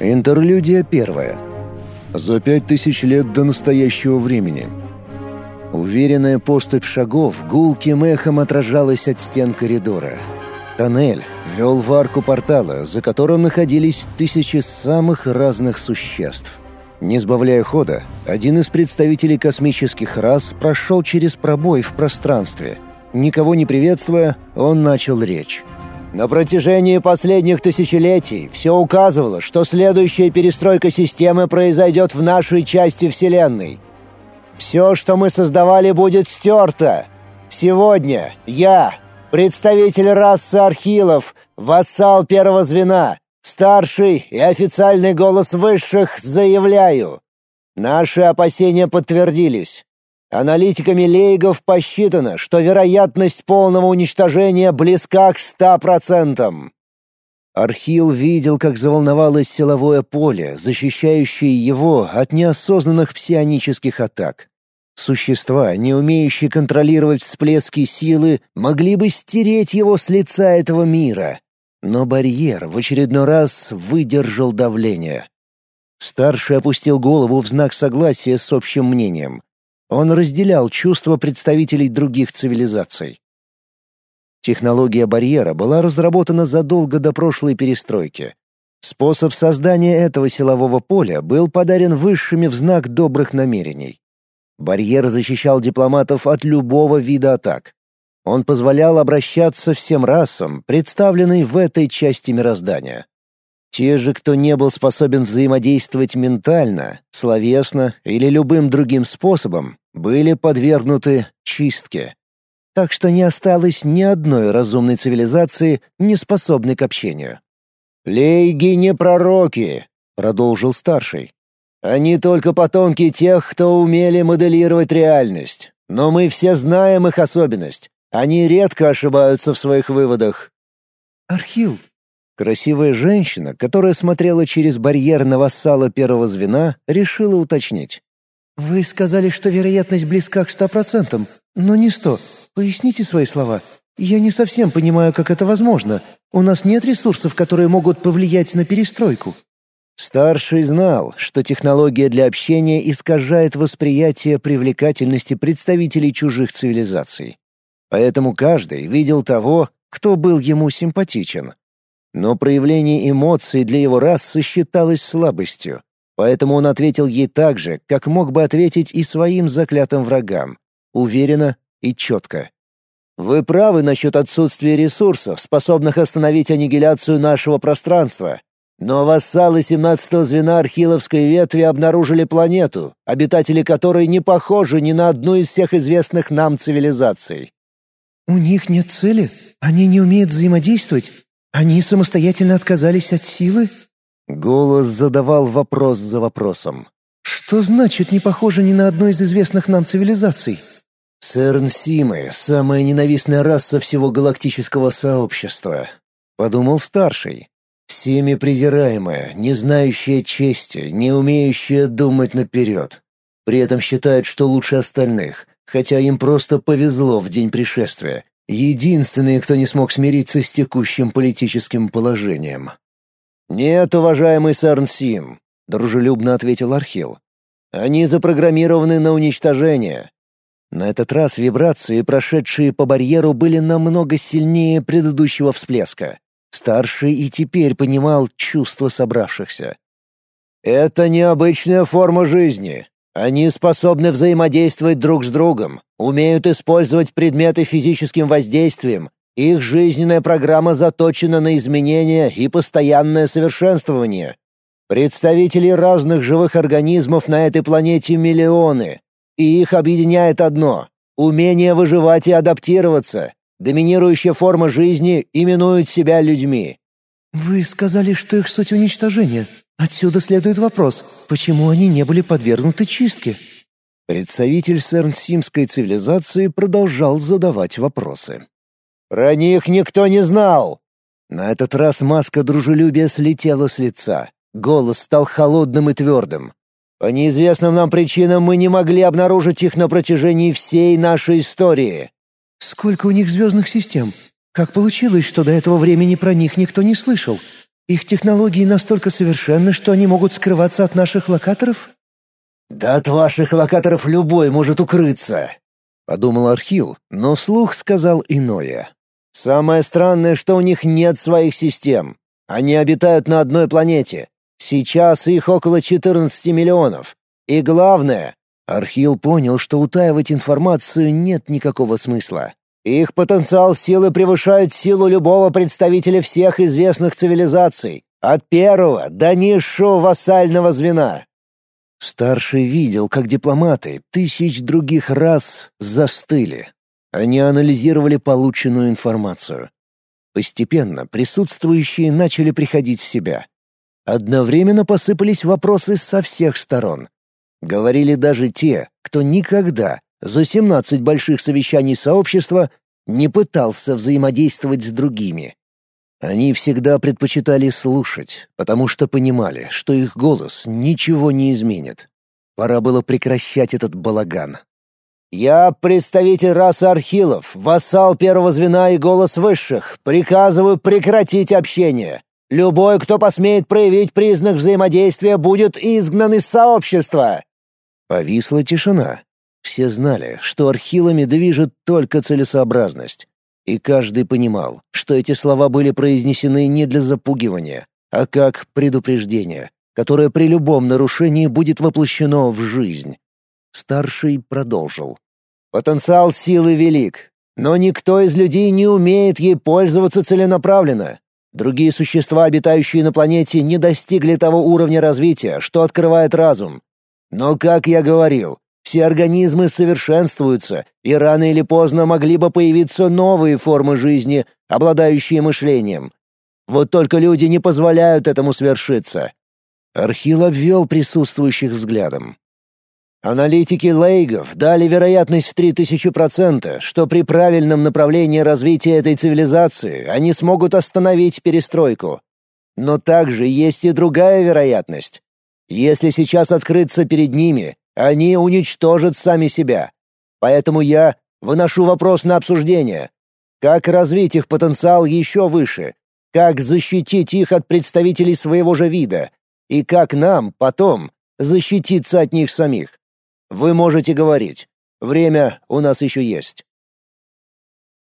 Интерлюдия первая. За пять тысяч лет до настоящего времени. Уверенная поступь шагов гулким эхом отражалась от стен коридора. Тоннель вел в арку портала, за которым находились тысячи самых разных существ. Не сбавляя хода, один из представителей космических рас прошел через пробой в пространстве. Никого не приветствуя, он начал речь. На протяжении последних тысячелетий все указывало, что следующая перестройка системы произойдет в нашей части Вселенной. Все, что мы создавали, будет стерто. Сегодня я, представитель расы архилов, вассал первого звена, старший и официальный голос высших, заявляю. Наши опасения подтвердились. Аналитиками Лейгов посчитано, что вероятность полного уничтожения близка к ста процентам. Архил видел, как заволновалось силовое поле, защищающее его от неосознанных псионических атак. Существа, не умеющие контролировать всплески силы, могли бы стереть его с лица этого мира. Но барьер в очередной раз выдержал давление. Старший опустил голову в знак согласия с общим мнением. Он разделял чувства представителей других цивилизаций. Технология барьера была разработана задолго до прошлой перестройки. Способ создания этого силового поля был подарен высшими в знак добрых намерений. Барьер защищал дипломатов от любого вида атак. Он позволял обращаться всем расам, представленной в этой части мироздания. Те же, кто не был способен взаимодействовать ментально, словесно или любым другим способом, были подвергнуты чистке. Так что не осталось ни одной разумной цивилизации, не способной к общению. «Лейги не пророки», — продолжил старший. «Они только потомки тех, кто умели моделировать реальность. Но мы все знаем их особенность. Они редко ошибаются в своих выводах». «Архил, Красивая женщина, которая смотрела через барьер на вассала первого звена, решила уточнить. «Вы сказали, что вероятность близка к ста процентам, но не сто. Поясните свои слова. Я не совсем понимаю, как это возможно. У нас нет ресурсов, которые могут повлиять на перестройку». Старший знал, что технология для общения искажает восприятие привлекательности представителей чужих цивилизаций. Поэтому каждый видел того, кто был ему симпатичен, но проявление эмоций для его расы считалось слабостью, поэтому он ответил ей так же, как мог бы ответить и своим заклятым врагам, уверенно и четко. «Вы правы насчет отсутствия ресурсов, способных остановить аннигиляцию нашего пространства. Но вассалы 17-го звена Архиловской ветви обнаружили планету, обитатели которой не похожи ни на одну из всех известных нам цивилизаций». «У них нет цели? Они не умеют взаимодействовать? Они самостоятельно отказались от силы? Голос задавал вопрос за вопросом. Что значит не похоже ни на одну из известных нам цивилизаций? Сэрнсимы — самая ненавистная раса всего галактического сообщества, подумал старший. Всеми презираемая, не знающая чести, не умеющая думать наперед. При этом считает, что лучше остальных, хотя им просто повезло в день пришествия, Единственные, кто не смог смириться с текущим политическим положением. «Нет, уважаемый Сарнсим», — дружелюбно ответил Архил. «Они запрограммированы на уничтожение». На этот раз вибрации, прошедшие по барьеру, были намного сильнее предыдущего всплеска. Старший и теперь понимал чувства собравшихся. «Это необычная форма жизни. Они способны взаимодействовать друг с другом, умеют использовать предметы физическим воздействием. Их жизненная программа заточена на изменения и постоянное совершенствование. Представителей разных живых организмов на этой планете миллионы, и их объединяет одно — умение выживать и адаптироваться. Доминирующая форма жизни именует себя людьми. «Вы сказали, что их суть уничтожения», Отсюда следует вопрос, почему они не были подвергнуты чистке? Представитель сэрнсимской цивилизации продолжал задавать вопросы. «Про них никто не знал!» На этот раз маска дружелюбия слетела с лица. Голос стал холодным и твердым. «По неизвестным нам причинам мы не могли обнаружить их на протяжении всей нашей истории». «Сколько у них звездных систем? Как получилось, что до этого времени про них никто не слышал? Их технологии настолько совершенны, что они могут скрываться от наших локаторов?» «Да от ваших локаторов любой может укрыться», — подумал Архил, но слух сказал иное. «Самое странное, что у них нет своих систем. Они обитают на одной планете. Сейчас их около 14 миллионов. И главное, Архил понял, что утаивать информацию нет никакого смысла. Их потенциал силы превышает силу любого представителя всех известных цивилизаций, от первого до низшего вассального звена. Старший видел, как дипломаты тысяч других раз застыли. Они анализировали полученную информацию. Постепенно присутствующие начали приходить в себя. Одновременно посыпались вопросы со всех сторон. Говорили даже те, кто никогда за 17 больших совещаний сообщества не пытался взаимодействовать с другими. Они всегда предпочитали слушать, потому что понимали, что их голос ничего не изменит. Пора было прекращать этот балаган. «Я представитель расы Архилов, вассал первого звена и голос высших. Приказываю прекратить общение. Любой, кто посмеет проявить признак взаимодействия, будет изгнан из сообщества!» Повисла тишина. Все знали, что архилами движет только целесообразность. И каждый понимал, что эти слова были произнесены не для запугивания, а как предупреждение, которое при любом нарушении будет воплощено в жизнь. Старший продолжил. «Потенциал силы велик, но никто из людей не умеет ей пользоваться целенаправленно. Другие существа, обитающие на планете, не достигли того уровня развития, что открывает разум. Но, как я говорил, все организмы совершенствуются, и рано или поздно могли бы появиться новые формы жизни, обладающие мышлением. Вот только люди не позволяют этому свершиться. Архил обвел присутствующих взглядом. Аналитики Лейгов дали вероятность в 3000%, что при правильном направлении развития этой цивилизации они смогут остановить перестройку. Но также есть и другая вероятность. Если сейчас открыться перед ними, они уничтожат сами себя. Поэтому я выношу вопрос на обсуждение. Как развить их потенциал еще выше? Как защитить их от представителей своего же вида? И как нам, потом, защититься от них самих? Вы можете говорить. Время у нас еще есть.